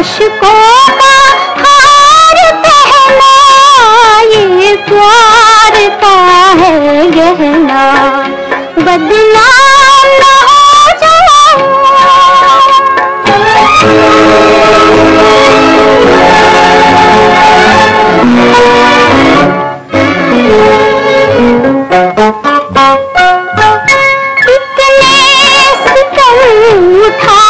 लाश को हार पहना ये प्यार का है गहना। बदला तो उठा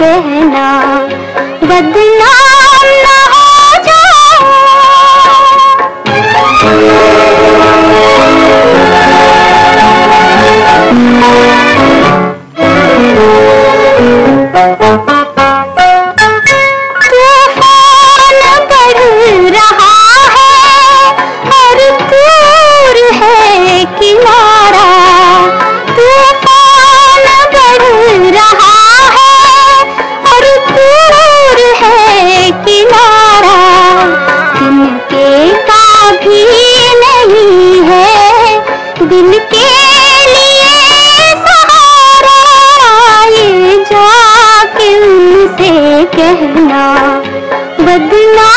कहना बदला दिल के लिए सहारा ये जाके उनसे कहना बदला